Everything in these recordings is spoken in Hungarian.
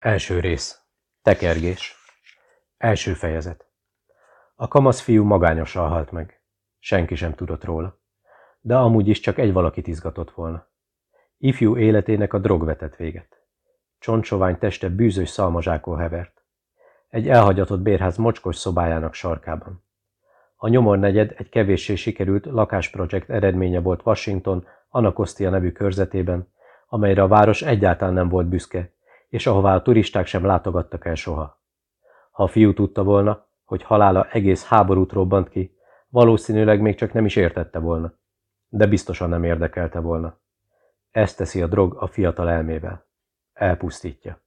Első rész. Tekergés. Első fejezet. A kamasz fiú magányosan halt meg. Senki sem tudott róla. De amúgy is csak egy valakit izgatott volna. Ifjú életének a drog vetett véget. Csontsovány teste bűzös szalmazsákol hevert. Egy elhagyatott bérház mocskos szobájának sarkában. A nyomor negyed egy kevéssé sikerült lakásprojekt eredménye volt Washington Anacostia nevű körzetében, amelyre a város egyáltalán nem volt büszke, és ahová a turisták sem látogattak el soha. Ha a fiú tudta volna, hogy halála egész háborút robbant ki, valószínűleg még csak nem is értette volna, de biztosan nem érdekelte volna. Ezt teszi a drog a fiatal elmével. Elpusztítja.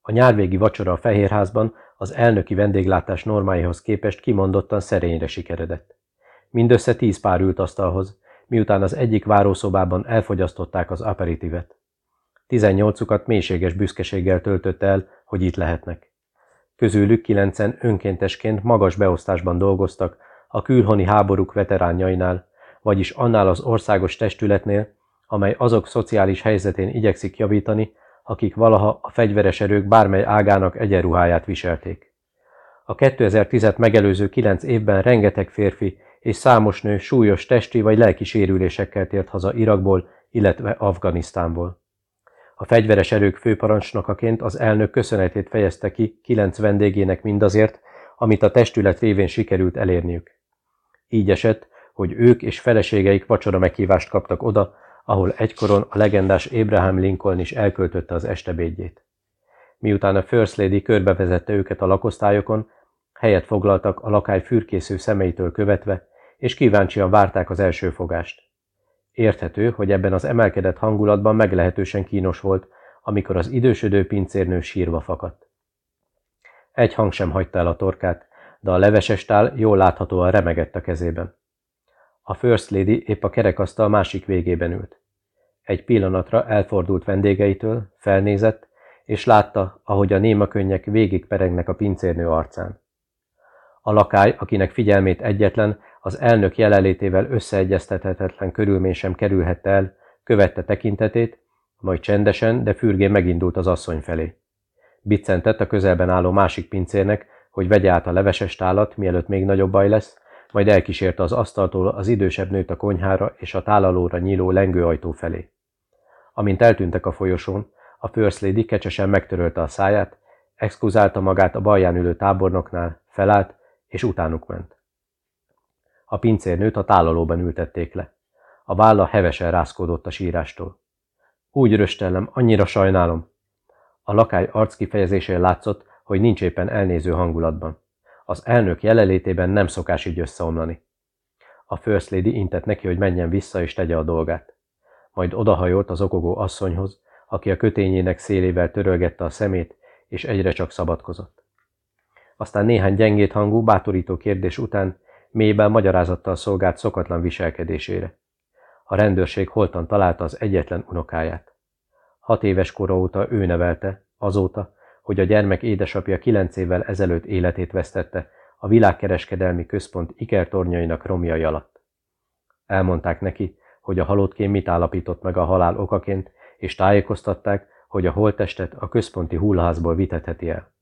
A nyárvégi vacsora a Fehérházban az elnöki vendéglátás normáihoz képest kimondottan szerényre sikeredett. Mindössze tíz pár ült asztalhoz, miután az egyik várószobában elfogyasztották az aperitivet. Tizennyolcukat mélységes büszkeséggel töltött el, hogy itt lehetnek. Közülük kilencen önkéntesként magas beosztásban dolgoztak a külhoni háborúk veteránjainál, vagyis annál az országos testületnél, amely azok szociális helyzetén igyekszik javítani, akik valaha a fegyveres erők bármely ágának egyenruháját viselték. A 2010-et megelőző kilenc évben rengeteg férfi és számos nő súlyos testi vagy lelki sérülésekkel tért haza Irakból, illetve Afganisztánból. A fegyveres erők főparancsnokaként az elnök köszönetét fejezte ki kilenc vendégének mindazért, amit a testület révén sikerült elérniük. Így esett, hogy ők és feleségeik vacsora meghívást kaptak oda, ahol egykoron a legendás Abraham Lincoln is elköltötte az estebédjét. Miután a First Lady körbevezette őket a lakosztályokon, helyet foglaltak a lakály fürkésző szemeitől követve, és kíváncsian várták az első fogást. Érthető, hogy ebben az emelkedett hangulatban meglehetősen kínos volt, amikor az idősödő pincérnő sírva fakadt. Egy hang sem hagyta el a torkát, de a leveses tál jól láthatóan remegett a kezében. A First Lady épp a kerekasztal másik végében ült. Egy pillanatra elfordult vendégeitől, felnézett, és látta, ahogy a néma könnyek végig peregnek a pincérnő arcán. A lakály, akinek figyelmét egyetlen, az elnök jelenlétével összeegyeztethetetlen körülmény sem kerülhette el, követte tekintetét, majd csendesen, de fürgén megindult az asszony felé. Biccentett a közelben álló másik pincérnek, hogy vegye át a leveses tálat, mielőtt még nagyobb baj lesz, majd elkísérte az asztaltól az idősebb nőt a konyhára és a tálalóra nyíló lengőajtó felé. Amint eltűntek a folyosón, a First Lady kecsesen megtörölte a száját, exkuzálta magát a balján ülő tábornoknál, felállt, és utánuk ment. A pincérnőt a tálalóban ültették le. A válla hevesen rászkódott a sírástól. Úgy röstellem, annyira sajnálom. A lakály arckifejezésén látszott, hogy nincs éppen elnéző hangulatban. Az elnök jelenlétében nem szokás így összeomlani. A First Lady intett neki, hogy menjen vissza és tegye a dolgát. Majd odahajolt az okogó asszonyhoz, aki a kötényének szélével törölgette a szemét, és egyre csak szabadkozott. Aztán néhány gyengét hangú, bátorító kérdés után mélyben magyarázattal szolgált szokatlan viselkedésére. A rendőrség holtan találta az egyetlen unokáját. Hat éves kora óta ő nevelte, azóta, hogy a gyermek édesapja kilenc évvel ezelőtt életét vesztette a világkereskedelmi központ ikertornyainak romjai alatt. Elmondták neki, hogy a halottkém mit állapított meg a halál okaként, és tájékoztatták, hogy a holttestet a központi hullaházból vitetheti el.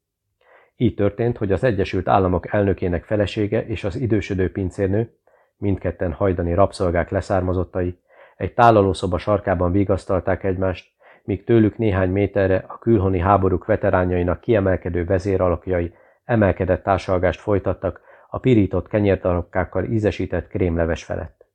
Így történt, hogy az Egyesült Államok elnökének felesége és az idősödő pincérnő, mindketten hajdani rabszolgák leszármazottai, egy tálalószoba sarkában vigasztalták egymást, míg tőlük néhány méterre a külhoni háborúk veteránjainak kiemelkedő vezéralakjai emelkedett társalgást folytattak a pirított kenyérdarabkákkal ízesített krémleves felett.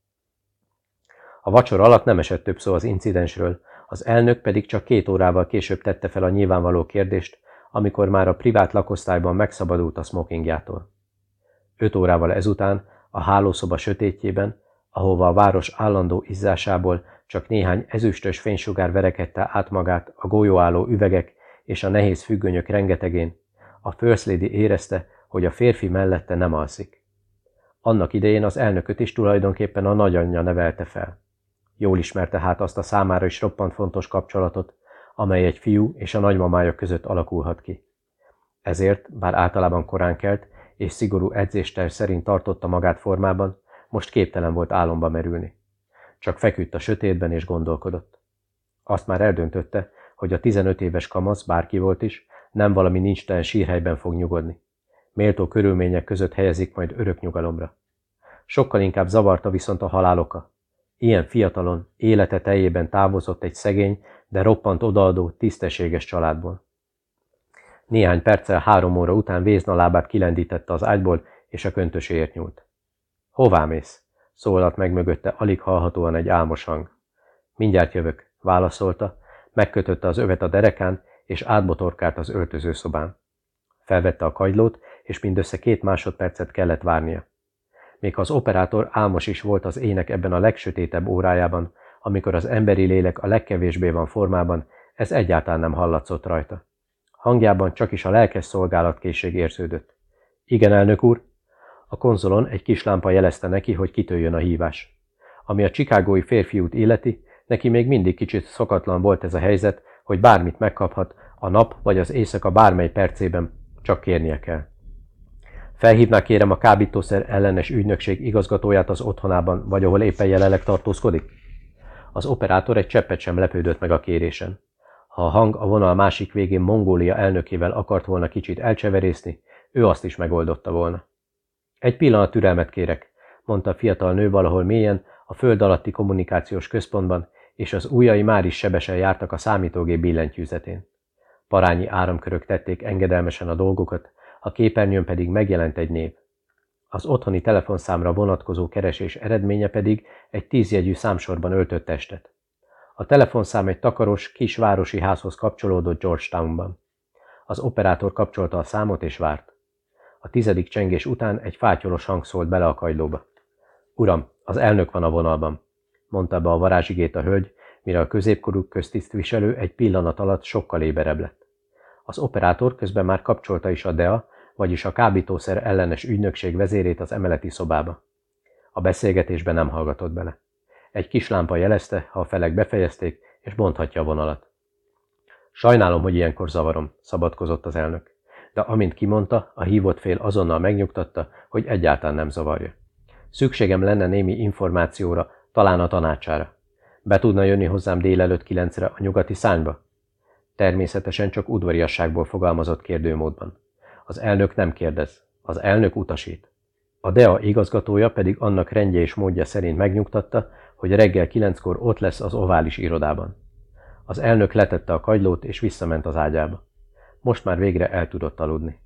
A vacsor alatt nem esett több szó az incidensről, az elnök pedig csak két órával később tette fel a nyilvánvaló kérdést, amikor már a privát lakosztályban megszabadult a smokingjától. Öt órával ezután a hálószoba sötétjében, ahova a város állandó izzásából csak néhány ezüstös fénysugár verekedte át magát a golyóálló üvegek és a nehéz függönyök rengetegén, a First Lady érezte, hogy a férfi mellette nem alszik. Annak idején az elnököt is tulajdonképpen a nagyanyja nevelte fel. Jól ismerte hát azt a számára is roppant fontos kapcsolatot, amely egy fiú és a nagymamája között alakulhat ki. Ezért, bár általában korán kelt, és szigorú edzéster szerint tartotta magát formában, most képtelen volt álomba merülni. Csak feküdt a sötétben és gondolkodott. Azt már eldöntötte, hogy a 15 éves kamasz, bárki volt is, nem valami nincstelen sírhelyben fog nyugodni. Méltó körülmények között helyezik majd örök nyugalomra. Sokkal inkább zavarta viszont a haláloka. Ilyen fiatalon, élete teljében távozott egy szegény, de roppant odaadó, tisztességes családból. Néhány perccel három óra után Vézna lábát kilendítette az ágyból, és a köntöséért nyúlt. Hová mész? szólalt meg mögötte alig hallhatóan egy álmos hang. Mindjárt jövök, válaszolta, megkötötte az övet a derekán, és átbotorkált az öltözőszobán. Felvette a kagylót, és mindössze két másodpercet kellett várnia. Még az operátor álmos is volt az ének ebben a legsötétebb órájában, amikor az emberi lélek a legkevésbé van formában, ez egyáltalán nem hallatszott rajta. Hangjában csak is a lelkes szolgálatkészség érződött. Igen, elnök úr? A konzolon egy kis lámpa jelezte neki, hogy kitöljön a hívás. Ami a csikágói férfiút illeti, neki még mindig kicsit szokatlan volt ez a helyzet, hogy bármit megkaphat, a nap vagy az éjszaka bármely percében, csak kérnie kell. Felhívná kérem a kábítószer ellenes ügynökség igazgatóját az otthonában, vagy ahol éppen jelenleg tartózkodik? Az operátor egy cseppet sem lepődött meg a kérésen. Ha a hang a vonal másik végén Mongólia elnökével akart volna kicsit elcseverészni, ő azt is megoldotta volna. Egy pillanat türelmet kérek, mondta a fiatal nő valahol mélyen, a föld alatti kommunikációs központban, és az ujjai már is sebesen jártak a számítógép billentyűzetén. Parányi áramkörök tették engedelmesen a dolgokat, a képernyőn pedig megjelent egy név. Az otthoni telefonszámra vonatkozó keresés eredménye pedig egy tízjegyű számsorban öltött testet. A telefonszám egy takaros, kis városi házhoz kapcsolódott Georgetownban. Az operátor kapcsolta a számot és várt. A tizedik csengés után egy fátyolos hang szólt bele a kagylóba. Uram, az elnök van a vonalban, mondta be a varázsigét a hölgy, mire a középkorú köztisztviselő egy pillanat alatt sokkal éberebb lett. Az operátor közben már kapcsolta is a DEA, vagyis a kábítószer ellenes ügynökség vezérét az emeleti szobába. A beszélgetésben nem hallgatott bele. Egy kis lámpa jelezte, ha a felek befejezték, és bonthatja a vonalat. Sajnálom, hogy ilyenkor zavarom, szabadkozott az elnök. De amint kimondta, a hívott fél azonnal megnyugtatta, hogy egyáltalán nem zavarja. Szükségem lenne némi információra, talán a tanácsára. Be tudna jönni hozzám délelőtt kilencre a nyugati szányba? Természetesen csak udvariasságból fogalmazott kérdőmódban. Az elnök nem kérdez, az elnök utasít. A DEA igazgatója pedig annak rendje és módja szerint megnyugtatta, hogy reggel kilenckor ott lesz az ovális irodában. Az elnök letette a kagylót és visszament az ágyába. Most már végre el tudott aludni.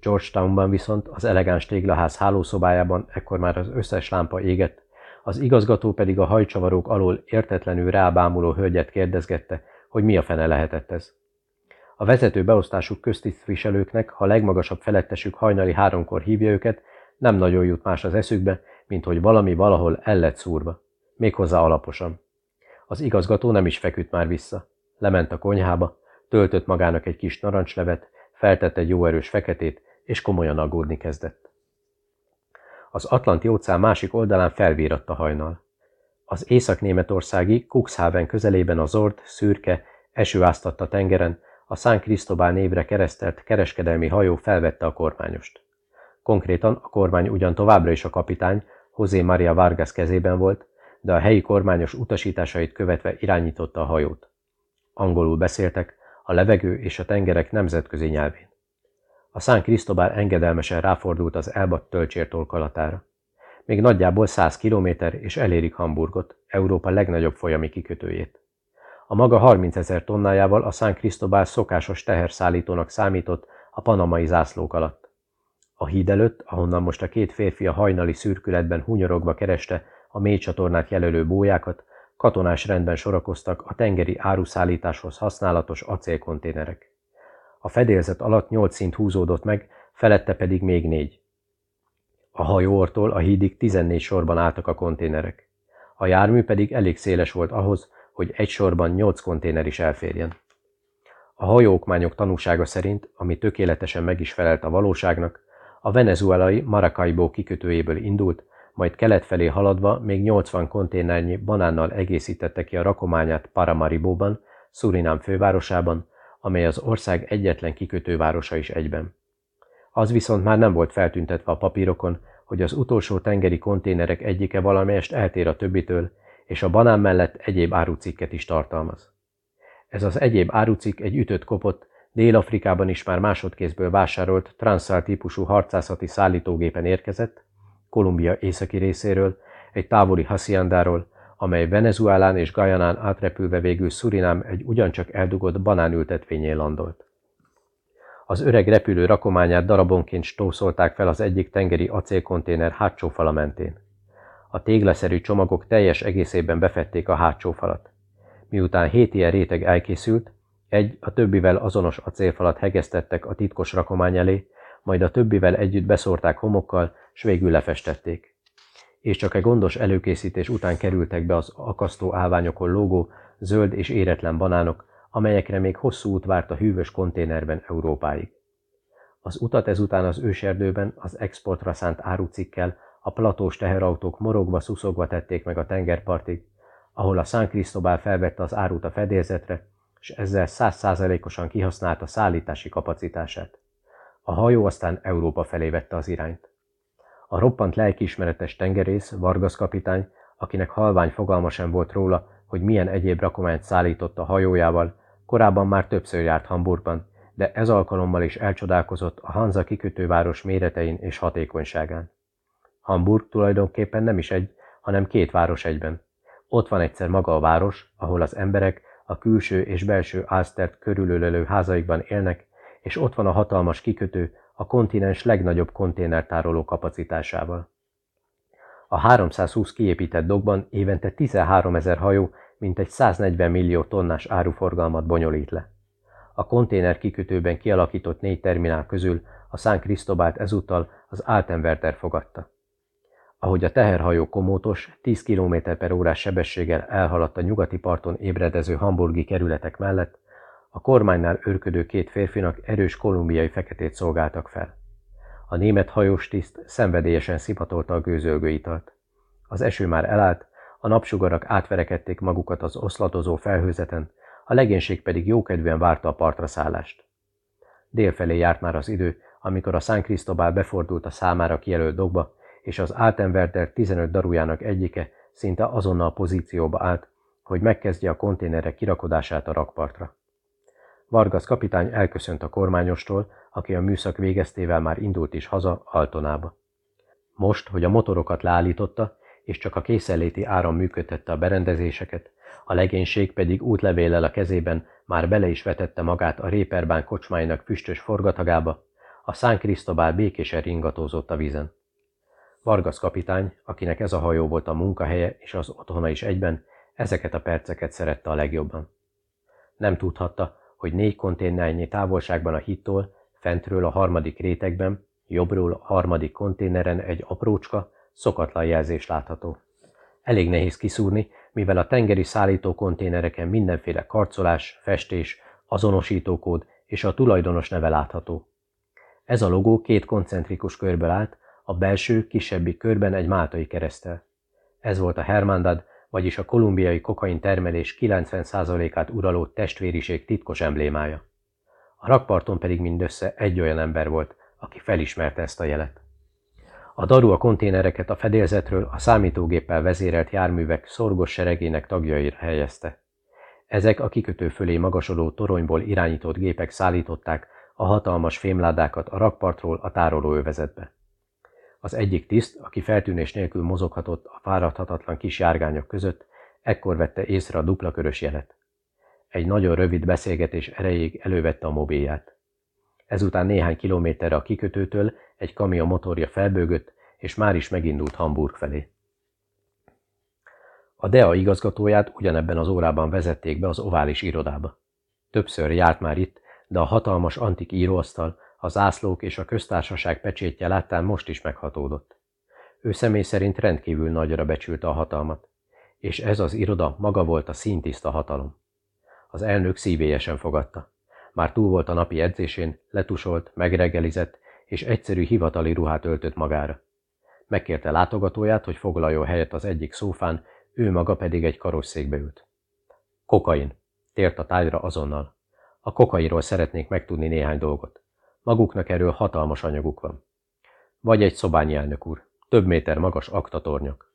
Georgetownban viszont az elegáns téglaház hálószobájában ekkor már az összes lámpa égett, az igazgató pedig a hajcsavarók alól értetlenül rábámuló hölgyet kérdezgette, hogy mi a fene lehetett ez. A vezető beosztásuk köztisztviselőknek, ha legmagasabb felettesük hajnali háromkor hívja őket, nem nagyon jut más az eszükbe, mint hogy valami valahol el lett szúrva. Méghozzá alaposan. Az igazgató nem is feküdt már vissza. Lement a konyhába, töltött magának egy kis narancslevet, feltett egy jó erős feketét, és komolyan aggódni kezdett. Az Atlanti óceán másik oldalán felvíratt hajnal. Az észak-németországi Cuxhaven közelében a zord, szürke, eső áztatta tengeren, a San Cristobal névre keresztelt kereskedelmi hajó felvette a kormányost. Konkrétan a kormány ugyan továbbra is a kapitány, José Maria Vargas kezében volt, de a helyi kormányos utasításait követve irányította a hajót. Angolul beszéltek, a levegő és a tengerek nemzetközi nyelvén. A San Cristobal engedelmesen ráfordult az elbat tölcsér torkolatára. Még nagyjából 100 kilométer és elérik Hamburgot, Európa legnagyobb folyami kikötőjét. A maga 30 ezer tonnájával a San Cristobal szokásos teherszállítónak számított a panamai zászlók alatt. A híd előtt, ahonnan most a két férfi a hajnali szürkületben hunyorogva kereste a mély csatornát jelölő bójákat, katonás rendben sorakoztak a tengeri áruszállításhoz használatos acélkonténerek. A fedélzet alatt nyolc szint húzódott meg, felette pedig még négy. A hajóortól a hídig 14 sorban álltak a konténerek. A jármű pedig elég széles volt ahhoz, hogy egy sorban nyolc konténer is elférjen. A hajókmányok tanúsága szerint, ami tökéletesen meg is felelt a valóságnak, a venezuelai Maracaibo kikötőjéből indult, majd kelet felé haladva még 80 konténernyi banánnal egészítette ki a rakományát Paramaribóban, Surinám fővárosában, amely az ország egyetlen kikötővárosa is egyben. Az viszont már nem volt feltüntetve a papírokon, hogy az utolsó tengeri konténerek egyike valamelyest eltér a többitől, és a banán mellett egyéb árucikket is tartalmaz. Ez az egyéb árucik egy ütött kopott, Dél-Afrikában is már másodkézből vásárolt Transzál típusú harcászati szállítógépen érkezett, Kolumbia északi részéről, egy távoli Haciendáról, amely Venezuelán és Gajanán átrepülve végül Surinám egy ugyancsak eldugott banánültetvényén landolt. Az öreg repülő rakományát darabonként stószolták fel az egyik tengeri acélkonténer hátsó fala mentén. A téglaszerű csomagok teljes egészében befették a hátsó falat. Miután hét ilyen réteg elkészült, egy a többivel azonos acélfalat hegesztettek a titkos rakomány elé, majd a többivel együtt beszórták homokkal, s végül lefestették. És csak egy gondos előkészítés után kerültek be az akasztó állványokon lógó, zöld és éretlen banánok, amelyekre még hosszú út várt a hűvös konténerben Európáig. Az utat ezután az őserdőben az exportra szánt árucikkel a platós teherautók morogva, szuszogva tették meg a tengerpartig, ahol a San Cristobal felvette az árut a fedélzetre, és ezzel százszázalékosan kihasználta szállítási kapacitását. A hajó aztán Európa felé vette az irányt. A roppant lelkiismeretes tengerész, Vargas kapitány, akinek halvány fogalma sem volt róla, hogy milyen egyéb rakományt szállított a hajójával, korábban már többször járt Hamburgban, de ez alkalommal is elcsodálkozott a Hanza kikötőváros méretein és hatékonyságán. Hamburg tulajdonképpen nem is egy, hanem két város egyben. Ott van egyszer maga a város, ahol az emberek a külső és belső Alstert körülölelő házaikban élnek, és ott van a hatalmas kikötő a kontinens legnagyobb konténertároló kapacitásával. A 320 kiépített dokban évente 13 ezer hajó mintegy 140 millió tonnás áruforgalmat bonyolít le. A konténer kikötőben kialakított négy terminál közül a San Cristobált ezúttal az Altenwerter fogadta. Ahogy a teherhajó komótos, 10 km per órás sebességgel elhaladt a nyugati parton ébredező hamburgi kerületek mellett, a kormánynál őrködő két férfinak erős kolumbiai feketét szolgáltak fel. A német hajós tiszt szenvedélyesen szipatolta a gőzölgő italt. Az eső már elállt, a napsugarak átverekedték magukat az oszlatozó felhőzeten, a legénység pedig jókedvűen várta a partra szállást. Délfelé járt már az idő, amikor a San Cristobal befordult a számára kijelölt dokba, és az Altenwerder 15 darujának egyike szinte azonnal pozícióba állt, hogy megkezdje a konténerek kirakodását a rakpartra. Vargas kapitány elköszönt a kormányostól, aki a műszak végeztével már indult is haza Altonába. Most, hogy a motorokat leállította, és csak a készenléti áram működtette a berendezéseket, a legénység pedig útlevéllel a kezében már bele is vetette magát a Réperbán kocsmáinak füstös forgatagába, a San Cristobal békésen ringatózott a vízen. Vargas kapitány, akinek ez a hajó volt a munkahelye és az otthona is egyben, ezeket a perceket szerette a legjobban. Nem tudhatta, hogy négy konténernyi távolságban a hittól, fentről a harmadik rétegben, jobbról a harmadik konténeren egy aprócska, szokatlan jelzés látható. Elég nehéz kiszúrni, mivel a tengeri szállító konténereken mindenféle karcolás, festés, azonosítókód és a tulajdonos neve látható. Ez a logó két koncentrikus körből állt, a belső, kisebbik körben egy máltai keresztel. Ez volt a Hermandad, vagyis a kolumbiai kokain termelés 90%-át uraló testvériség titkos emblémája. A rakparton pedig mindössze egy olyan ember volt, aki felismerte ezt a jelet. A daru a konténereket a fedélzetről a számítógéppel vezérelt járművek szorgos seregének tagjaira helyezte. Ezek a kikötő fölé magasodó toronyból irányított gépek szállították a hatalmas fémládákat a rakpartról a tárolóövezetbe. Az egyik tiszt, aki feltűnés nélkül mozoghatott a fáradhatatlan kis járgányok között, ekkor vette észre a dupla körös jelet. Egy nagyon rövid beszélgetés erejéig elővette a mobilját. Ezután néhány kilométerre a kikötőtől egy kamion motorja felbőgött, és már is megindult Hamburg felé. A DEA igazgatóját ugyanebben az órában vezették be az ovális irodába. Többször járt már itt, de a hatalmas antik íróasztal, a zászlók és a köztársaság pecsétje láttán most is meghatódott. Ő személy szerint rendkívül nagyra becsülte a hatalmat, és ez az iroda maga volt a színtiszta hatalom. Az elnök szívélyesen fogadta. Már túl volt a napi edzésén, letusolt, megreggelizett, és egyszerű hivatali ruhát öltött magára. Megkérte látogatóját, hogy foglaljon helyet az egyik szófán, ő maga pedig egy karosszékbe ült. Kokain. Tért a tájra azonnal. A kokairól szeretnék megtudni néhány dolgot. Maguknak erről hatalmas anyaguk van. Vagy egy szobányi elnök úr. Több méter magas aktatornyok.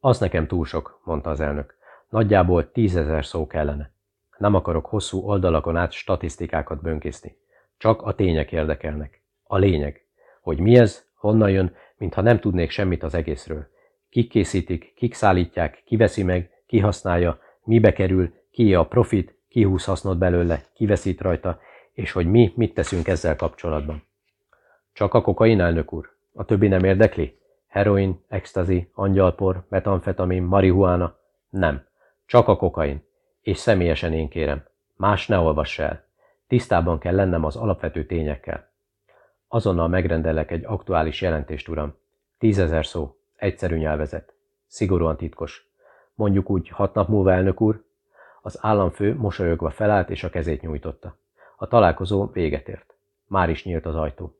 Az nekem túl sok, mondta az elnök. Nagyjából tízezer szó kellene. Nem akarok hosszú oldalakon át statisztikákat bönkészni. Csak a tények érdekelnek. A lényeg. Hogy mi ez, honnan jön, mintha nem tudnék semmit az egészről. Kik készítik, kik szállítják, ki veszi meg, ki használja, mibe kerül, ki a profit, ki húz hasznot belőle, ki veszít rajta, és hogy mi mit teszünk ezzel kapcsolatban. Csak a kokain, elnök úr? A többi nem érdekli? Heroin, extazi, angyalpor, metamfetamin, marihuána? Nem. Csak a kokain. És személyesen én kérem. Más ne olvass el. Tisztában kell lennem az alapvető tényekkel. Azonnal megrendelek egy aktuális jelentést, uram. Tízezer szó. Egyszerű nyelvezet. Szigorúan titkos. Mondjuk úgy hat nap múlva, elnök úr? Az államfő mosolyogva felállt és a kezét nyújtotta. A találkozó véget ért. Már is nyílt az ajtó.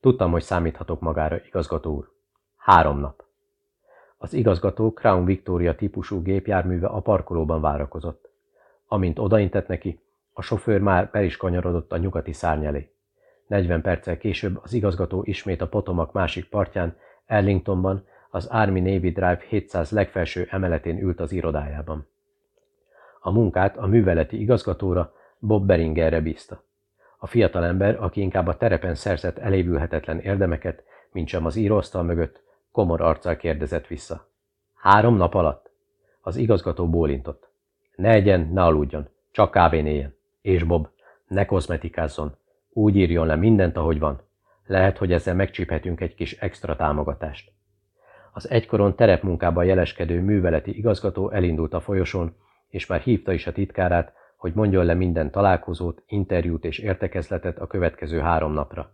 Tudtam, hogy számíthatok magára, igazgató úr. Három nap. Az igazgató Crown Victoria típusú gépjárműve a parkolóban várakozott. Amint odaintett neki, a sofőr már be is kanyarodott a nyugati szárny elé. 40 perccel később az igazgató ismét a Potomak másik partján, Ellingtonban, az Army Navy Drive 700 legfelső emeletén ült az irodájában. A munkát a műveleti igazgatóra, Bob Beringerre bízta. A fiatalember, aki inkább a terepen szerzett elévülhetetlen érdemeket, mint sem az íróasztal mögött, komor arccal kérdezett vissza. Három nap alatt? Az igazgató bólintott. Ne egyen, ne aludjon, csak kávén éljen. És Bob, ne kozmetikázzon. Úgy írjon le mindent, ahogy van. Lehet, hogy ezzel megcsíphetünk egy kis extra támogatást. Az egykoron terepmunkában jeleskedő műveleti igazgató elindult a folyosón, és már hívta is a titkárát, hogy mondjon le minden találkozót, interjút és értekezletet a következő három napra.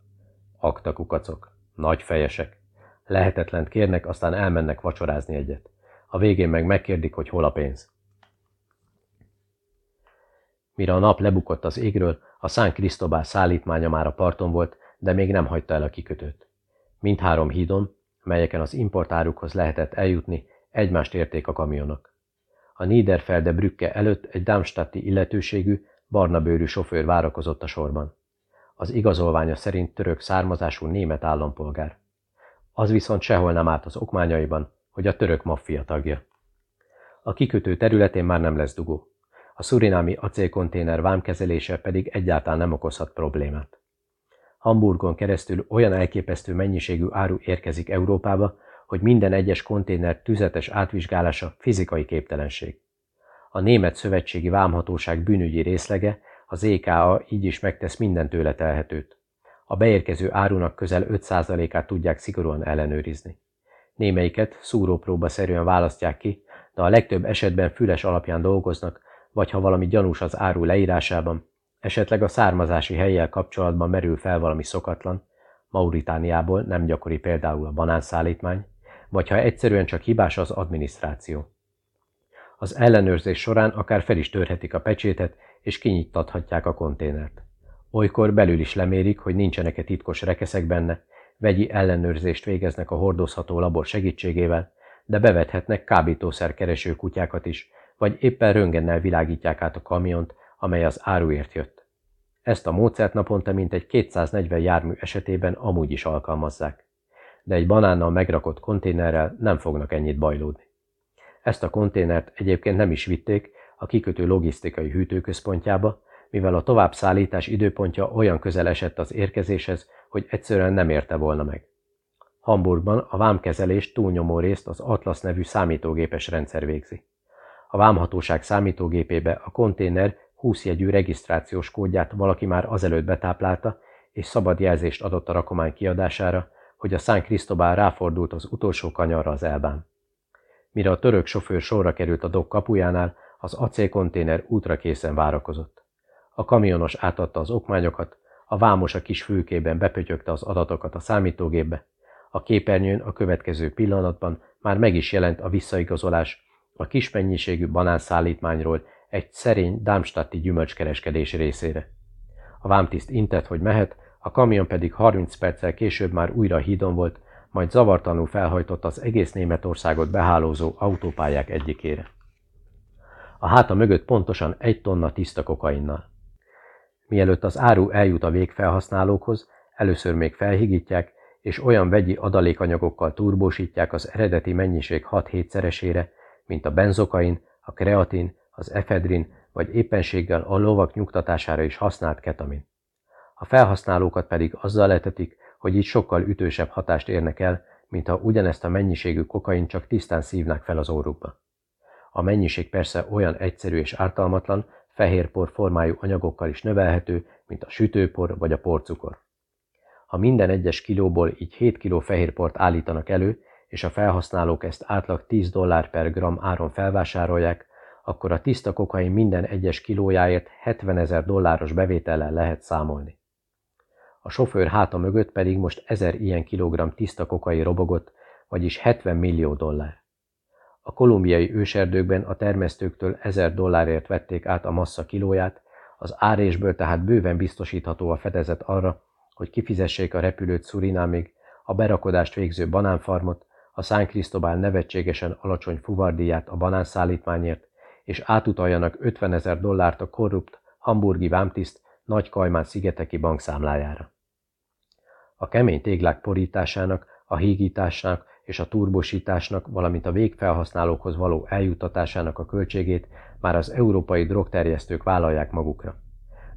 Akta kukacok, nagy fejesek. Lehetetlent kérnek, aztán elmennek vacsorázni egyet. A végén meg megkérdik, hogy hol a pénz. Mire a nap lebukott az égről, a San Cristobal szállítmánya már a parton volt, de még nem hagyta el a kikötőt. Mindhárom hídon, melyeken az importárukhoz lehetett eljutni, egymást érték a kamionok. A Niederfelde Brücke előtt egy Darmstadti illetőségű, barna bőrű sofőr várakozott a sorban. Az igazolványa szerint török származású német állampolgár. Az viszont sehol nem állt az okmányaiban, hogy a török maffia tagja. A kikötő területén már nem lesz dugó. A szurinámi acélkonténer vámkezelése pedig egyáltalán nem okozhat problémát. Hamburgon keresztül olyan elképesztő mennyiségű áru érkezik Európába, hogy minden egyes konténer tüzetes átvizsgálása fizikai képtelenség. A Német Szövetségi Vámhatóság bűnügyi részlege, az EKA így is megtesz minden tőle telhetőt. A beérkező árunak közel 5%-át tudják szigorúan ellenőrizni. Némelyiket szúrópróba szerűen választják ki, de a legtöbb esetben füles alapján dolgoznak, vagy ha valami gyanús az áru leírásában, esetleg a származási helyjel kapcsolatban merül fel valami szokatlan, Mauritániából nem gyakori például a banánszállítmány, vagy ha egyszerűen csak hibás az adminisztráció. Az ellenőrzés során akár fel is törhetik a pecsétet, és kinyittathatják a konténert. Olykor belül is lemérik, hogy nincsenek-e titkos rekeszek benne, vegyi ellenőrzést végeznek a hordozható labor segítségével, de bevethetnek kábítószer kereső kutyákat is, vagy éppen röngennel világítják át a kamiont, amely az áruért jött. Ezt a módszert naponta mintegy 240 jármű esetében amúgy is alkalmazzák. De egy banánnal megrakott konténerrel nem fognak ennyit bajlódni. Ezt a konténert egyébként nem is vitték a kikötő logisztikai hűtőközpontjába, mivel a továbbszállítás időpontja olyan közel esett az érkezéshez, hogy egyszerűen nem érte volna meg. Hamburgban a vámkezelést túlnyomó részt az Atlas nevű számítógépes rendszer végzi. A vámhatóság számítógépébe a konténer 20 jegyű regisztrációs kódját valaki már azelőtt betáplálta, és szabad jelzést adott a rakomány kiadására, hogy a San Cristobal ráfordult az utolsó kanyarra az elbán. Mire a török sofőr sorra került a dok kapujánál, az acélkonténer útra készen várakozott. A kamionos átadta az okmányokat, a vámos a kis fülkében bepötyögte az adatokat a számítógépbe, a képernyőn a következő pillanatban már meg is jelent a visszaigazolás a kis mennyiségű banánszállítmányról egy szerény Darmstadti gyümölcskereskedés részére. A vámtiszt intett, hogy mehet, a kamion pedig 30 perccel később már újra hídon volt, majd zavartanul felhajtott az egész Németországot behálózó autópályák egyikére. A háta mögött pontosan egy tonna tiszta kokainnal. Mielőtt az áru eljut a végfelhasználókhoz, először még felhigítják, és olyan vegyi adalékanyagokkal turbósítják az eredeti mennyiség 6-7 szeresére, mint a benzokain, a kreatin, az efedrin vagy éppenséggel a lovak nyugtatására is használt ketamin. A felhasználókat pedig azzal letetik, hogy így sokkal ütősebb hatást érnek el, mint ha ugyanezt a mennyiségű kokain csak tisztán szívnák fel az órukba. A mennyiség persze olyan egyszerű és ártalmatlan, fehérpor formájú anyagokkal is növelhető, mint a sütőpor vagy a porcukor. Ha minden egyes kilóból így 7 kiló fehérport állítanak elő, és a felhasználók ezt átlag 10 dollár per gram áron felvásárolják, akkor a tiszta kokain minden egyes kilójáért 70 ezer dolláros bevétellel lehet számolni. A sofőr háta mögött pedig most ezer ilyen kilogramm tiszta kokai robogott, vagyis 70 millió dollár. A kolumbiai őserdőkben a termesztőktől 1000 dollárért vették át a massza kilóját, az árésből tehát bőven biztosítható a fedezet arra, hogy kifizessék a repülőt Szurinámig, a berakodást végző banánfarmot, a San Cristobal nevetségesen alacsony fuvardíját a banánszállítmányért, és átutaljanak 50 ezer dollárt a korrupt hamburgi vámtiszt nagy Kajmán szigeteki bankszámlájára. A kemény téglák porításának, a hígításnak és a turbosításnak, valamint a végfelhasználókhoz való eljutatásának a költségét már az európai drogterjesztők vállalják magukra.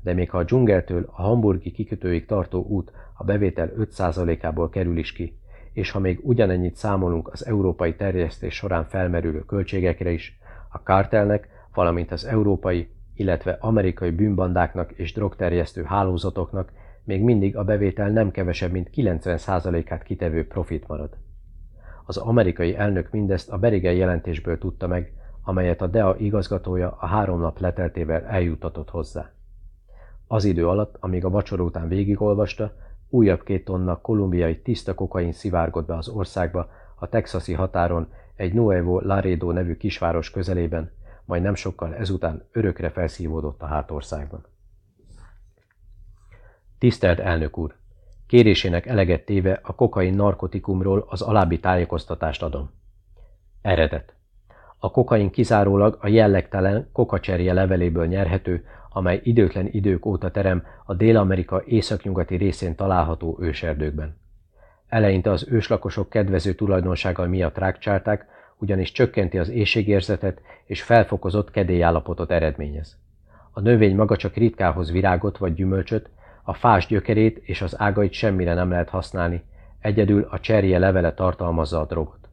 De még ha a dzsungeltől a hamburgi kikötőig tartó út a bevétel 5%-ából kerül is ki, és ha még ugyanennyit számolunk az európai terjesztés során felmerülő költségekre is, a kártelnek, valamint az európai, illetve amerikai bűnbandáknak és drogterjesztő hálózatoknak még mindig a bevétel nem kevesebb, mint 90%-át kitevő profit marad. Az amerikai elnök mindezt a Berigel jelentésből tudta meg, amelyet a DEA igazgatója a három nap leteltével eljutatott hozzá. Az idő alatt, amíg a vacsora után végigolvasta, újabb két tonna kolumbiai tiszta kokain szivárgott be az országba a texasi határon egy Nuevo Laredo nevű kisváros közelében, majd nem sokkal ezután örökre felszívódott a hátországban. Tisztelt elnök úr! Kérésének eleget téve a kokain narkotikumról az alábbi tájékoztatást adom. Eredet. A kokain kizárólag a jellegtelen kokacserje leveléből nyerhető, amely időtlen idők óta terem a Dél-Amerika északnyugati részén található őserdőkben. Eleinte az őslakosok kedvező tulajdonságai miatt rákcsálták, ugyanis csökkenti az éjségérzetet és felfokozott kedélyállapotot eredményez. A növény maga csak ritkához virágot vagy gyümölcsöt, a fás gyökerét és az ágait semmire nem lehet használni, egyedül a cserje levele tartalmazza a drogot.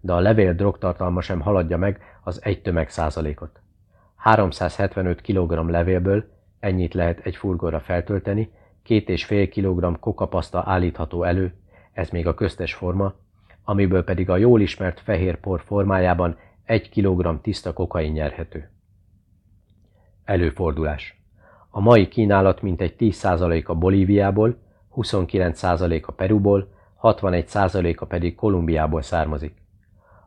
De a levél drogtartalma sem haladja meg az egy tömeg százalékot. 375 kg levélből ennyit lehet egy furgóra feltölteni, két és fél kilogramm kokapaszta állítható elő, ez még a köztes forma, amiből pedig a jól ismert fehér por formájában egy kilogramm tiszta kokain nyerhető. Előfordulás a mai kínálat mintegy 10% a Bolíviából, 29% a Perúból, 61%-a pedig Kolumbiából származik.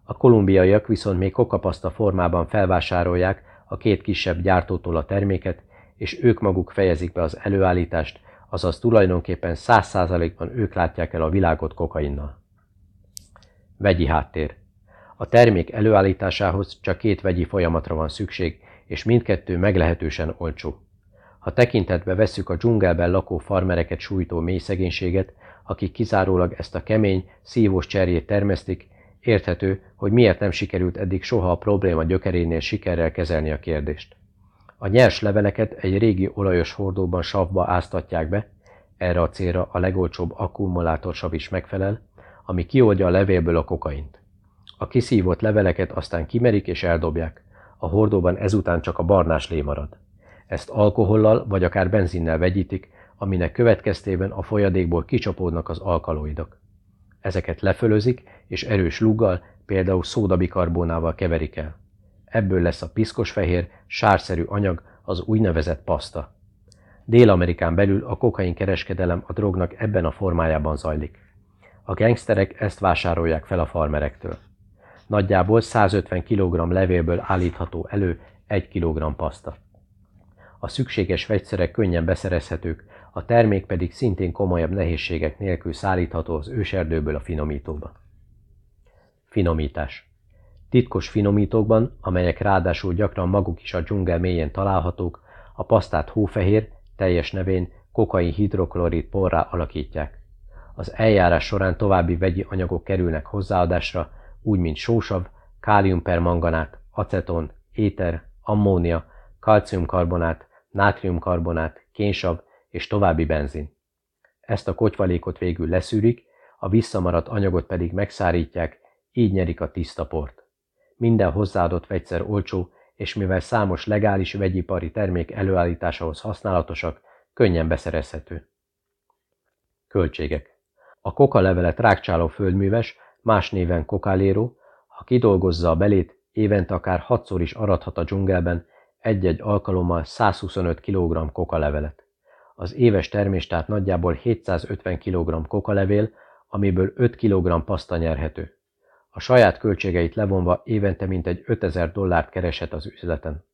A kolumbiaiak viszont még kokapaszta formában felvásárolják a két kisebb gyártótól a terméket, és ők maguk fejezik be az előállítást, azaz tulajdonképpen 100%-ban ők látják el a világot kokainnal. Vegyi háttér. A termék előállításához csak két vegyi folyamatra van szükség, és mindkettő meglehetősen olcsó. Ha tekintetbe vesszük a dzsungelben lakó farmereket sújtó mély szegénységet, akik kizárólag ezt a kemény, szívós cserjét termesztik, érthető, hogy miért nem sikerült eddig soha a probléma gyökerénél sikerrel kezelni a kérdést. A nyers leveleket egy régi olajos hordóban savba áztatják be, erre a célra a legolcsóbb akkumulátorsav is megfelel, ami kioldja a levélből a kokaint. A kiszívott leveleket aztán kimerik és eldobják, a hordóban ezután csak a barnás lé marad. Ezt alkohollal vagy akár benzinnel vegyítik, aminek következtében a folyadékból kicsapódnak az alkaloidok. Ezeket lefölözik, és erős luggal, például szódabikarbónával keverik el. Ebből lesz a piszkos fehér, sárszerű anyag, az úgynevezett paszta. Dél-Amerikán belül a kokain kereskedelem a drognak ebben a formájában zajlik. A gengszterek ezt vásárolják fel a farmerektől. Nagyjából 150 kg levélből állítható elő 1 kg paszta a szükséges vegyszerek könnyen beszerezhetők, a termék pedig szintén komolyabb nehézségek nélkül szállítható az őserdőből a finomítóba. Finomítás Titkos finomítókban, amelyek ráadásul gyakran maguk is a dzsungel mélyén találhatók, a pasztát hófehér, teljes nevén kokain hidroklorid porrá alakítják. Az eljárás során további vegyi anyagok kerülnek hozzáadásra, úgy mint sósav, káliumpermanganát, aceton, éter, ammónia, kalciumkarbonát, nátriumkarbonát, kénsav és további benzin. Ezt a kotyvalékot végül leszűrik, a visszamaradt anyagot pedig megszárítják, így nyerik a tiszta port. Minden hozzáadott vegyszer olcsó, és mivel számos legális vegyipari termék előállításához használatosak, könnyen beszerezhető. Költségek A kokalevelet rákcsáló földműves, más néven kokáléró, ha kidolgozza a belét, évente akár hatszor is arathat a dzsungelben, egy-egy alkalommal 125 kg kokalevelet. Az éves termés tehát nagyjából 750 kg kokalevél, amiből 5 kg paszta nyerhető. A saját költségeit levonva évente mintegy 5000 dollárt kereshet az üzleten.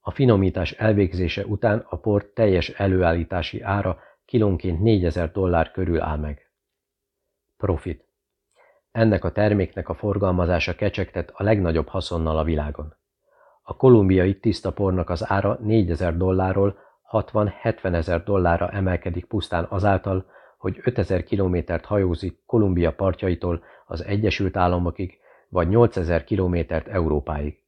A finomítás elvégzése után a port teljes előállítási ára kilónként 4000 dollár körül áll meg. Profit. Ennek a terméknek a forgalmazása kecsegtet a legnagyobb haszonnal a világon. A kolumbiai tiszta pornak az ára 4000 dollárról 60-70 ezer dollárra emelkedik pusztán azáltal, hogy 5000 kilométert hajózik Kolumbia partjaitól az Egyesült Államokig, vagy 8000 kilométert Európáig.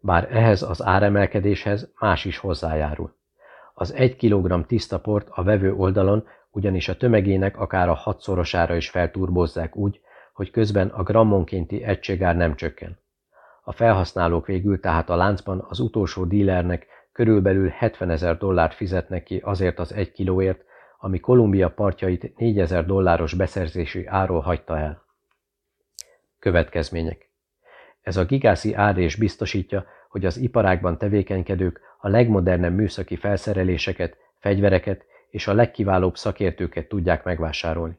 Bár ehhez az áremelkedéshez más is hozzájárul. Az 1 kg tiszta port a vevő oldalon ugyanis a tömegének akár a hatszorosára is felturbozzák úgy, hogy közben a grammonkénti egységár nem csökken. A felhasználók végül tehát a láncban az utolsó dílernek körülbelül 70 ezer dollárt fizetnek ki azért az egy kilóért, ami Kolumbia partjait 4000 dolláros beszerzési áról hagyta el. Következmények Ez a gigászi árés biztosítja, hogy az iparágban tevékenykedők a legmodernebb műszaki felszereléseket, fegyvereket és a legkiválóbb szakértőket tudják megvásárolni.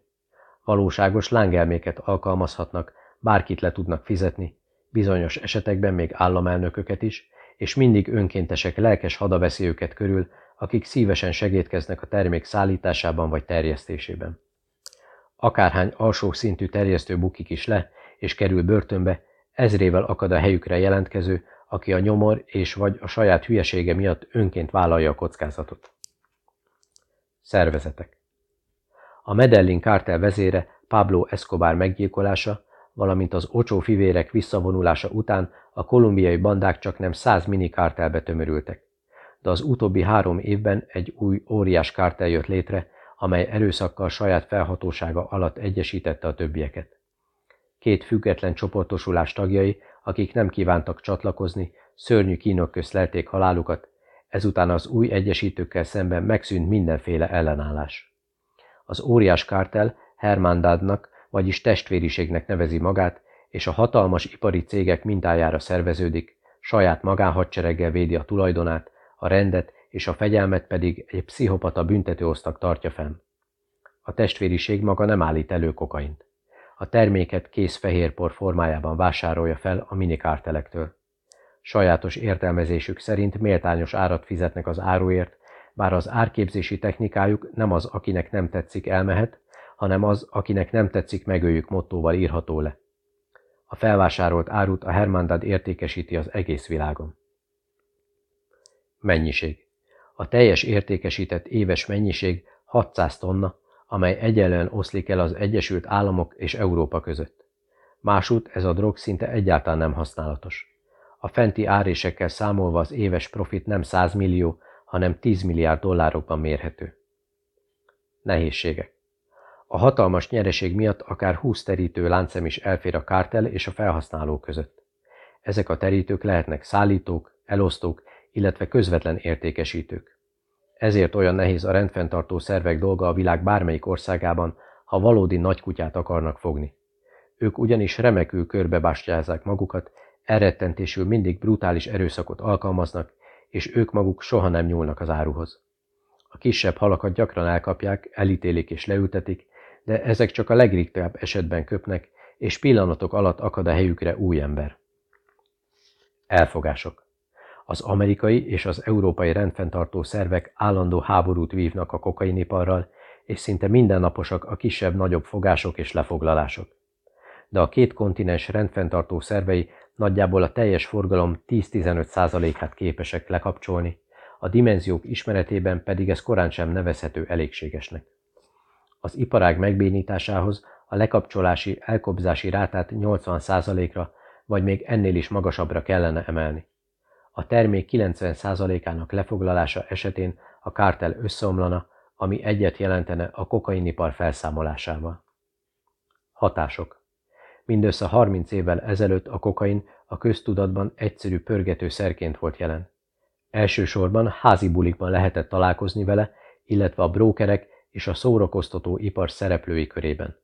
Valóságos lángelméket alkalmazhatnak, bárkit le tudnak fizetni, bizonyos esetekben még államelnököket is, és mindig önkéntesek lelkes hada veszi őket körül, akik szívesen segítkeznek a termék szállításában vagy terjesztésében. Akárhány alsó szintű terjesztő bukik is le, és kerül börtönbe, ezrével akad a helyükre jelentkező, aki a nyomor és vagy a saját hülyesége miatt önként vállalja a kockázatot. Szervezetek A Medellin kártel vezére Pablo Escobar meggyilkolása, valamint az Ocsó fivérek visszavonulása után a kolumbiai bandák csak nem száz mini kártelbe tömörültek de az utóbbi három évben egy új óriás kártel jött létre, amely erőszakkal saját felhatósága alatt egyesítette a többieket. Két független csoportosulás tagjai, akik nem kívántak csatlakozni, szörnyű kínok közt lelték halálukat, ezután az új egyesítőkkel szemben megszűnt mindenféle ellenállás. Az óriás kártel Hermandadnak, vagyis testvériségnek nevezi magát, és a hatalmas ipari cégek mintájára szerveződik, saját magánhadsereggel védi a tulajdonát, a rendet és a fegyelmet pedig egy pszichopata büntetőosztag tartja fenn. A testvériség maga nem állít elő kokaint. A terméket kész fehérpor formájában vásárolja fel a minikártelektől. Sajátos értelmezésük szerint méltányos árat fizetnek az áruért, bár az árképzési technikájuk nem az, akinek nem tetszik, elmehet, hanem az, akinek nem tetszik, megöljük mottóval írható le. A felvásárolt árut a Hermandad értékesíti az egész világon. Mennyiség. A teljes értékesített éves mennyiség 600 tonna, amely egyenlően oszlik el az Egyesült Államok és Európa között. Másút ez a drog szinte egyáltalán nem használatos. A fenti árésekkel számolva az éves profit nem 100 millió, hanem 10 milliárd dollárokban mérhető. Nehézségek. A hatalmas nyereség miatt akár 20 terítő láncem is elfér a kártel és a felhasználó között. Ezek a terítők lehetnek szállítók, elosztók illetve közvetlen értékesítők. Ezért olyan nehéz a rendfenntartó szervek dolga a világ bármelyik országában, ha valódi nagykutyát akarnak fogni. Ők ugyanis remekül körbebástyázzák magukat, elrettentésül mindig brutális erőszakot alkalmaznak, és ők maguk soha nem nyúlnak az áruhoz. A kisebb halakat gyakran elkapják, elítélik és leültetik, de ezek csak a legritkább esetben köpnek, és pillanatok alatt akad a helyükre új ember. Elfogások az amerikai és az európai rendfenntartó szervek állandó háborút vívnak a kokainiparral, és szinte mindennaposak a kisebb-nagyobb fogások és lefoglalások. De a két kontinens rendfenntartó szervei nagyjából a teljes forgalom 10-15%-át képesek lekapcsolni, a dimenziók ismeretében pedig ez korán sem nevezhető elégségesnek. Az iparág megbénításához a lekapcsolási, elkobzási rátát 80%-ra, vagy még ennél is magasabbra kellene emelni. a termék 90%-ának lefoglalása esetén a kártel összeomlana, ami egyet jelentene a kokainipar felszámolásával. Hatások Mindössze 30 évvel ezelőtt a kokain a köztudatban egyszerű pörgető szerként volt jelen. Elsősorban házi bulikban lehetett találkozni vele, illetve a brókerek és a szórakoztató ipar szereplői körében.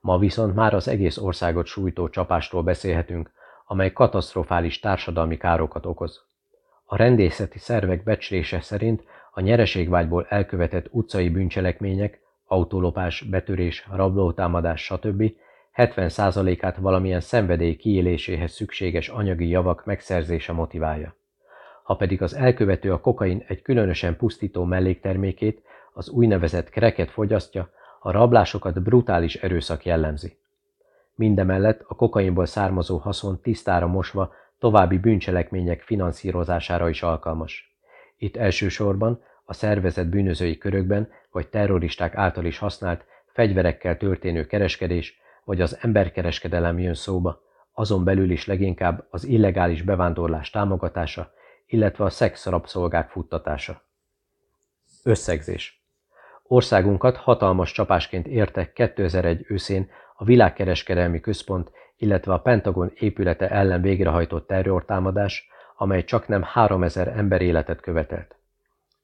Ma viszont már az egész országot sújtó csapástól beszélhetünk, amely katasztrofális társadalmi károkat okoz. A rendészeti szervek becslése szerint a nyereségvágyból elkövetett utcai bűncselekmények, autólopás, betörés, rablótámadás, stb. 70%-át valamilyen szenvedély kiéléséhez szükséges anyagi javak megszerzése motiválja. Ha pedig az elkövető a kokain egy különösen pusztító melléktermékét, az úgynevezett kreket fogyasztja, a rablásokat brutális erőszak jellemzi. Mindemellett a kokainból származó haszon tisztára mosva további bűncselekmények finanszírozására is alkalmas. Itt elsősorban a szervezet bűnözői körökben vagy terroristák által is használt fegyverekkel történő kereskedés vagy az emberkereskedelem jön szóba, azon belül is leginkább az illegális bevándorlás támogatása, illetve a szexrabszolgák futtatása. Összegzés Országunkat hatalmas csapásként érte 2001 őszén a Világkereskedelmi Központ, illetve a Pentagon épülete ellen végrehajtott terrortámadás, amely csak nem 3000 ember életet követelt.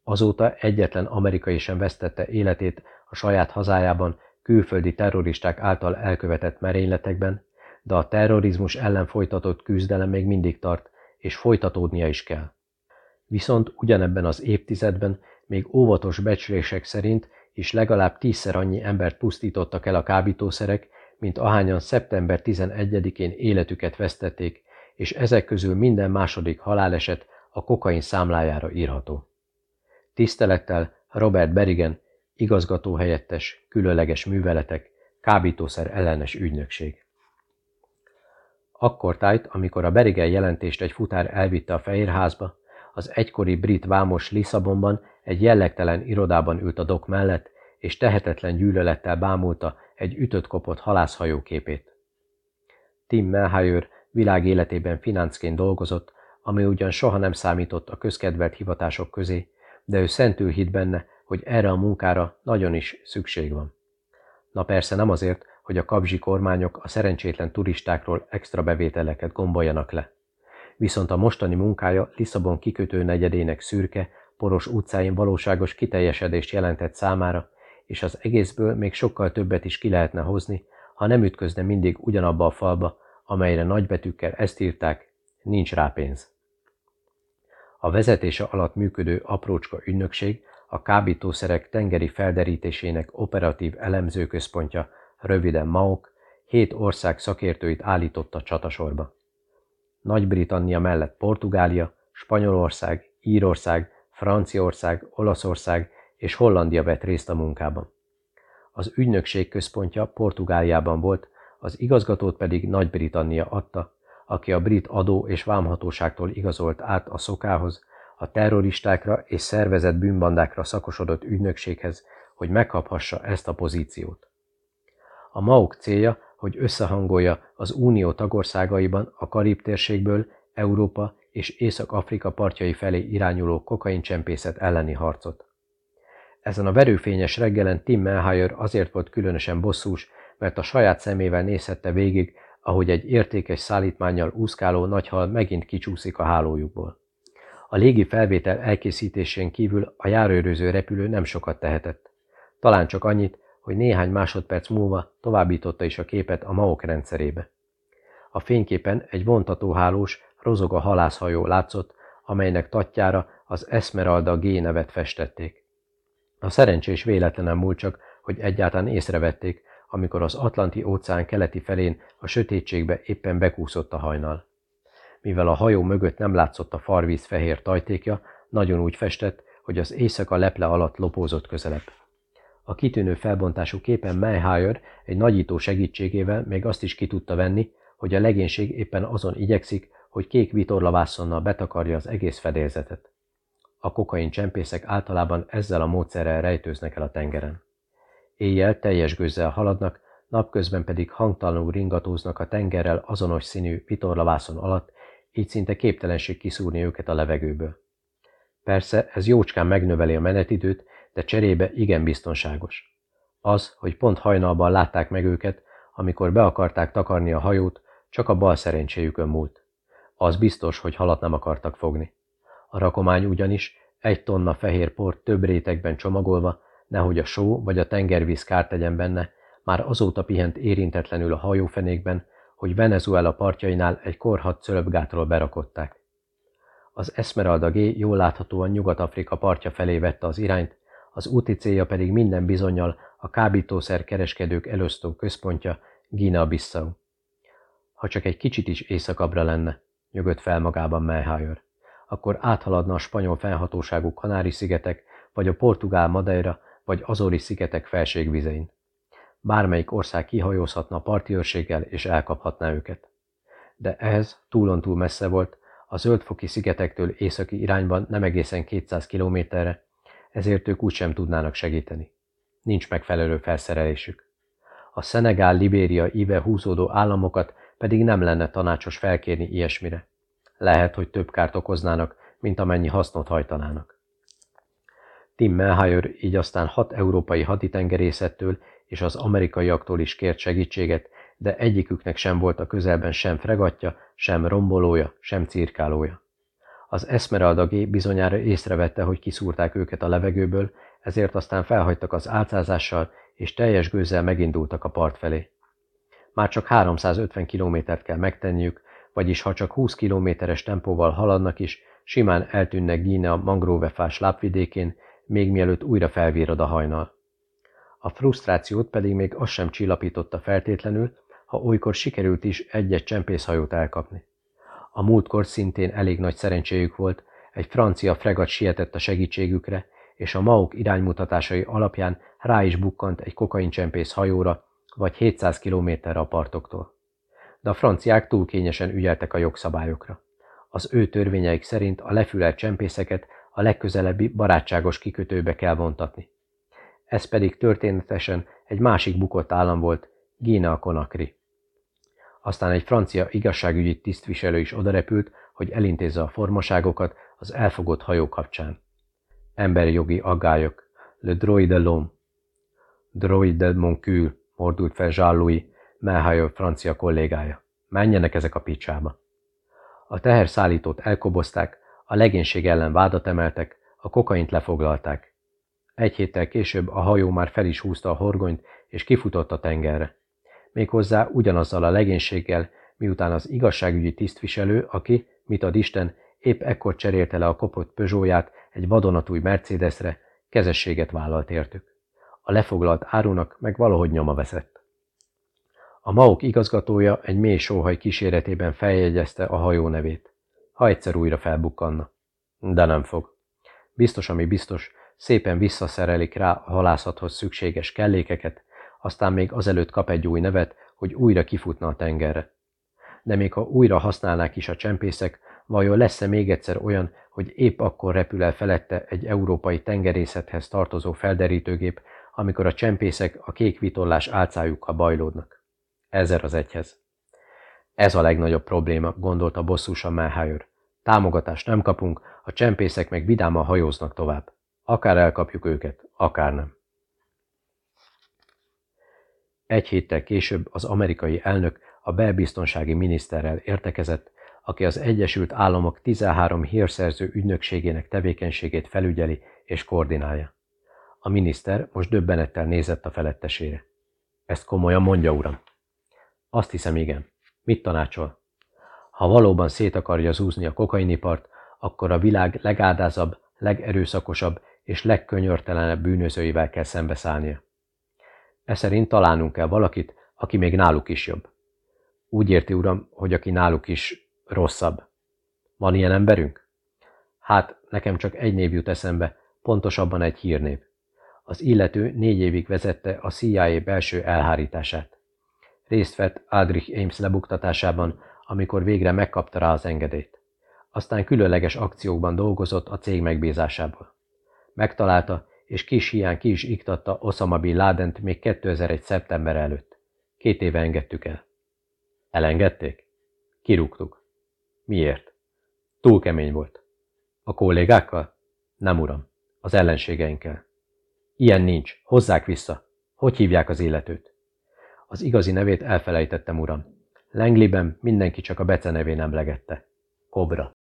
Azóta egyetlen amerikai sem vesztette életét a saját hazájában külföldi terroristák által elkövetett merényletekben, de a terrorizmus ellen folytatott küzdelem még mindig tart, és folytatódnia is kell. Viszont ugyanebben az évtizedben még óvatos becslések szerint is legalább tízszer annyi embert pusztítottak el a kábítószerek, mint ahányan szeptember 11-én életüket vesztették, és ezek közül minden második haláleset a kokain számlájára írható. Tisztelettel Robert Berigen, igazgatóhelyettes, különleges műveletek, kábítószer ellenes ügynökség. Akkor tájt, amikor a Berigen jelentést egy futár elvitte a Fehérházba, az egykori brit vámos Lisszabonban egy jellegtelen irodában ült a dok mellett, és tehetetlen gyűlölettel bámulta egy ütött-kopott halászhajó képét. Tim Melhajör világ életében fináncként dolgozott, ami ugyan soha nem számított a közkedvelt hivatások közé, de ő szentül hitt benne, hogy erre a munkára nagyon is szükség van. Na persze nem azért, hogy a kabzsi kormányok a szerencsétlen turistákról extra bevételeket gomboljanak le. Viszont a mostani munkája Lisszabon kikötő negyedének szürke, poros utcáin valóságos kiteljesedést jelentett számára, és az egészből még sokkal többet is ki lehetne hozni, ha nem ütközne mindig ugyanabba a falba, amelyre nagybetűkkel ezt írták, nincs rá pénz. A vezetése alatt működő aprócska ügynökség a kábítószerek tengeri felderítésének operatív elemzőközpontja, röviden MAOK, hét ország szakértőit állította csatasorba. Nagy-Britannia mellett Portugália, Spanyolország, Írország, Franciaország, Olaszország és Hollandia vett részt a munkában. Az ügynökség központja Portugáliában volt, az igazgatót pedig Nagy-Britannia adta, aki a brit adó és vámhatóságtól igazolt át a szokához, a terroristákra és szervezett bűnbandákra szakosodott ügynökséghez, hogy megkaphassa ezt a pozíciót. A MAUK célja, hogy összehangolja az unió tagországaiban a Karib térségből Európa és Észak-Afrika partjai felé irányuló kokaincsempészet elleni harcot. Ezen a verőfényes reggelen Tim Melhire azért volt különösen bosszús, mert a saját szemével nézhette végig, ahogy egy értékes szállítmánnyal úszkáló nagyhal megint kicsúszik a hálójukból. A légi felvétel elkészítésén kívül a járőröző repülő nem sokat tehetett. Talán csak annyit, hogy néhány másodperc múlva továbbította is a képet a MAOK rendszerébe. A fényképen egy vontatóhálós, rozoga halászhajó látszott, amelynek tatjára az Esmeralda G nevet festették. A szerencsés véletlenen múlt csak, hogy egyáltalán észrevették, amikor az Atlanti óceán keleti felén a sötétségbe éppen bekúszott a hajnal. Mivel a hajó mögött nem látszott a farvíz fehér tajtékja, nagyon úgy festett, hogy az éjszaka leple alatt lopózott közelebb. A kitűnő felbontású képen Mayhire egy nagyító segítségével még azt is ki tudta venni, hogy a legénység éppen azon igyekszik, hogy kék vitorlavászonnal betakarja az egész fedélzetet. A kokain csempészek általában ezzel a módszerrel rejtőznek el a tengeren. Éjjel teljes gőzzel haladnak, napközben pedig hangtalanul ringatóznak a tengerrel azonos színű vitorlavászon alatt, így szinte képtelenség kiszúrni őket a levegőből. Persze ez jócskán megnöveli a menetidőt, de cserébe igen biztonságos. Az, hogy pont hajnalban látták meg őket, amikor be akarták takarni a hajót, csak a bal szerencséjükön múlt. Az biztos, hogy halat nem akartak fogni. A rakomány ugyanis egy tonna fehér port több rétegben csomagolva, nehogy a só vagy a tengervíz kárt tegyen benne, már azóta pihent érintetlenül a hajófenékben, hogy Venezuela partjainál egy korhat cölöpgátról berakották. Az Esmeralda G jól láthatóan Nyugat-Afrika partja felé vette az irányt, az úti célja pedig minden bizonyal a kábítószer kereskedők elosztó központja Guinea-Bissau. Ha csak egy kicsit is északabbra lenne, nyögött fel magában Melhajör, akkor áthaladna a spanyol fennhatóságú Kanári-szigetek, vagy a portugál Madeira, vagy Azori-szigetek felségvizein. Bármelyik ország kihajózhatna a parti őrséggel, és elkaphatná őket. De ehhez túlontúl messze volt, a zöldfoki szigetektől északi irányban nem egészen 200 kilométerre, ezért ők úgysem tudnának segíteni. Nincs megfelelő felszerelésük. A Szenegál, Libéria íve húzódó államokat pedig nem lenne tanácsos felkérni ilyesmire. Lehet, hogy több kárt okoznának, mint amennyi hasznot hajtanának. Tim Melhire így aztán hat európai haditengerészettől és az amerikaiaktól is kért segítséget, de egyiküknek sem volt a közelben sem fregatja, sem rombolója, sem cirkálója. Az Esmeralda G bizonyára észrevette, hogy kiszúrták őket a levegőből, ezért aztán felhagytak az álcázással, és teljes gőzzel megindultak a part felé. Már csak 350 kilométert kell megtenniük, vagyis ha csak 20 kilométeres tempóval haladnak is, simán eltűnnek Gína mangróvefás lápvidékén, még mielőtt újra felvírad a hajnal. A frusztrációt pedig még az sem csillapította feltétlenül, ha olykor sikerült is egy-egy csempészhajót elkapni. A múltkor szintén elég nagy szerencséjük volt, egy francia fregat sietett a segítségükre, és a mauk iránymutatásai alapján rá is bukkant egy kokaincsempész hajóra, vagy 700 kilométerre a partoktól. De a franciák túl kényesen ügyeltek a jogszabályokra. Az ő törvényeik szerint a lefülelt csempészeket a legközelebbi barátságos kikötőbe kell vontatni. Ez pedig történetesen egy másik bukott állam volt, Gína Konakri. Aztán egy francia igazságügyi tisztviselő is odarepült, hogy elintézze a formaságokat az elfogott hajó kapcsán. Emberi jogi aggályok. Le droit de l'homme. Droit de mon cul, mordult fel Jean-Louis, Melhajó francia kollégája. Menjenek ezek a picsába. A teherszállítót elkobozták, a legénység ellen vádat emeltek, a kokaint lefoglalták. Egy héttel később a hajó már fel is húzta a horgonyt, és kifutott a tengerre. Méghozzá ugyanazzal a legénységgel, miután az igazságügyi tisztviselő, aki, mit ad Isten, épp ekkor cserélte le a kopott Peugeotját egy vadonatúj Mercedesre, kezességet vállalt értük. A lefoglalt árunak meg valahogy nyoma veszett. A MAOK igazgatója egy mély sóhaj kíséretében feljegyezte a hajó nevét. Ha egyszer újra felbukkanna. De nem fog. Biztos, ami biztos, szépen visszaszerelik rá a halászathoz szükséges kellékeket, aztán még azelőtt kap egy új nevet, hogy újra kifutna a tengerre. De még ha újra használnák is a csempészek, vajon lesz-e még egyszer olyan, hogy épp akkor repül el felette egy európai tengerészethez tartozó felderítőgép, amikor a csempészek a kék vitollás álcájukkal bajlódnak. Ezer az egyhez. Ez a legnagyobb probléma, gondolta bosszúsan Melhire. Támogatást nem kapunk, a csempészek meg vidáman hajóznak tovább. Akár elkapjuk őket, akár nem. Egy héttel később az amerikai elnök a belbiztonsági miniszterrel értekezett, aki az Egyesült Államok 13 hírszerző ügynökségének tevékenységét felügyeli és koordinálja. A miniszter most döbbenettel nézett a felettesére. Ezt komolyan mondja, uram. Azt hiszem, igen. Mit tanácsol? Ha valóban szét akarja zúzni a kokainipart, akkor a világ legádázabb, legerőszakosabb és legkönyörtelenebb bűnözőivel kell szembeszállnia. E szerint találnunk kell valakit, aki még náluk is jobb. Úgy érti, uram, hogy aki náluk is rosszabb. Van ilyen emberünk? Hát, nekem csak egy név jut eszembe, pontosabban egy hírnév. Az illető négy évig vezette a CIA belső elhárítását. Részt vett Aldrich Ames lebuktatásában, amikor végre megkapta rá az engedélyt. Aztán különleges akciókban dolgozott a cég megbízásából. Megtalálta, és kis hián ki is iktatta Osama Bin Ladent még 2001. szeptember előtt. Két éve engedtük el. Elengedték? Kirúgtuk. Miért? Túl kemény volt. A kollégákkal? Nem, uram. Az ellenségeinkkel. Ilyen nincs. Hozzák vissza. Hogy hívják az életőt? Az igazi nevét elfelejtettem, uram. Lengliben mindenki csak a becenevén emlegette. Kobra.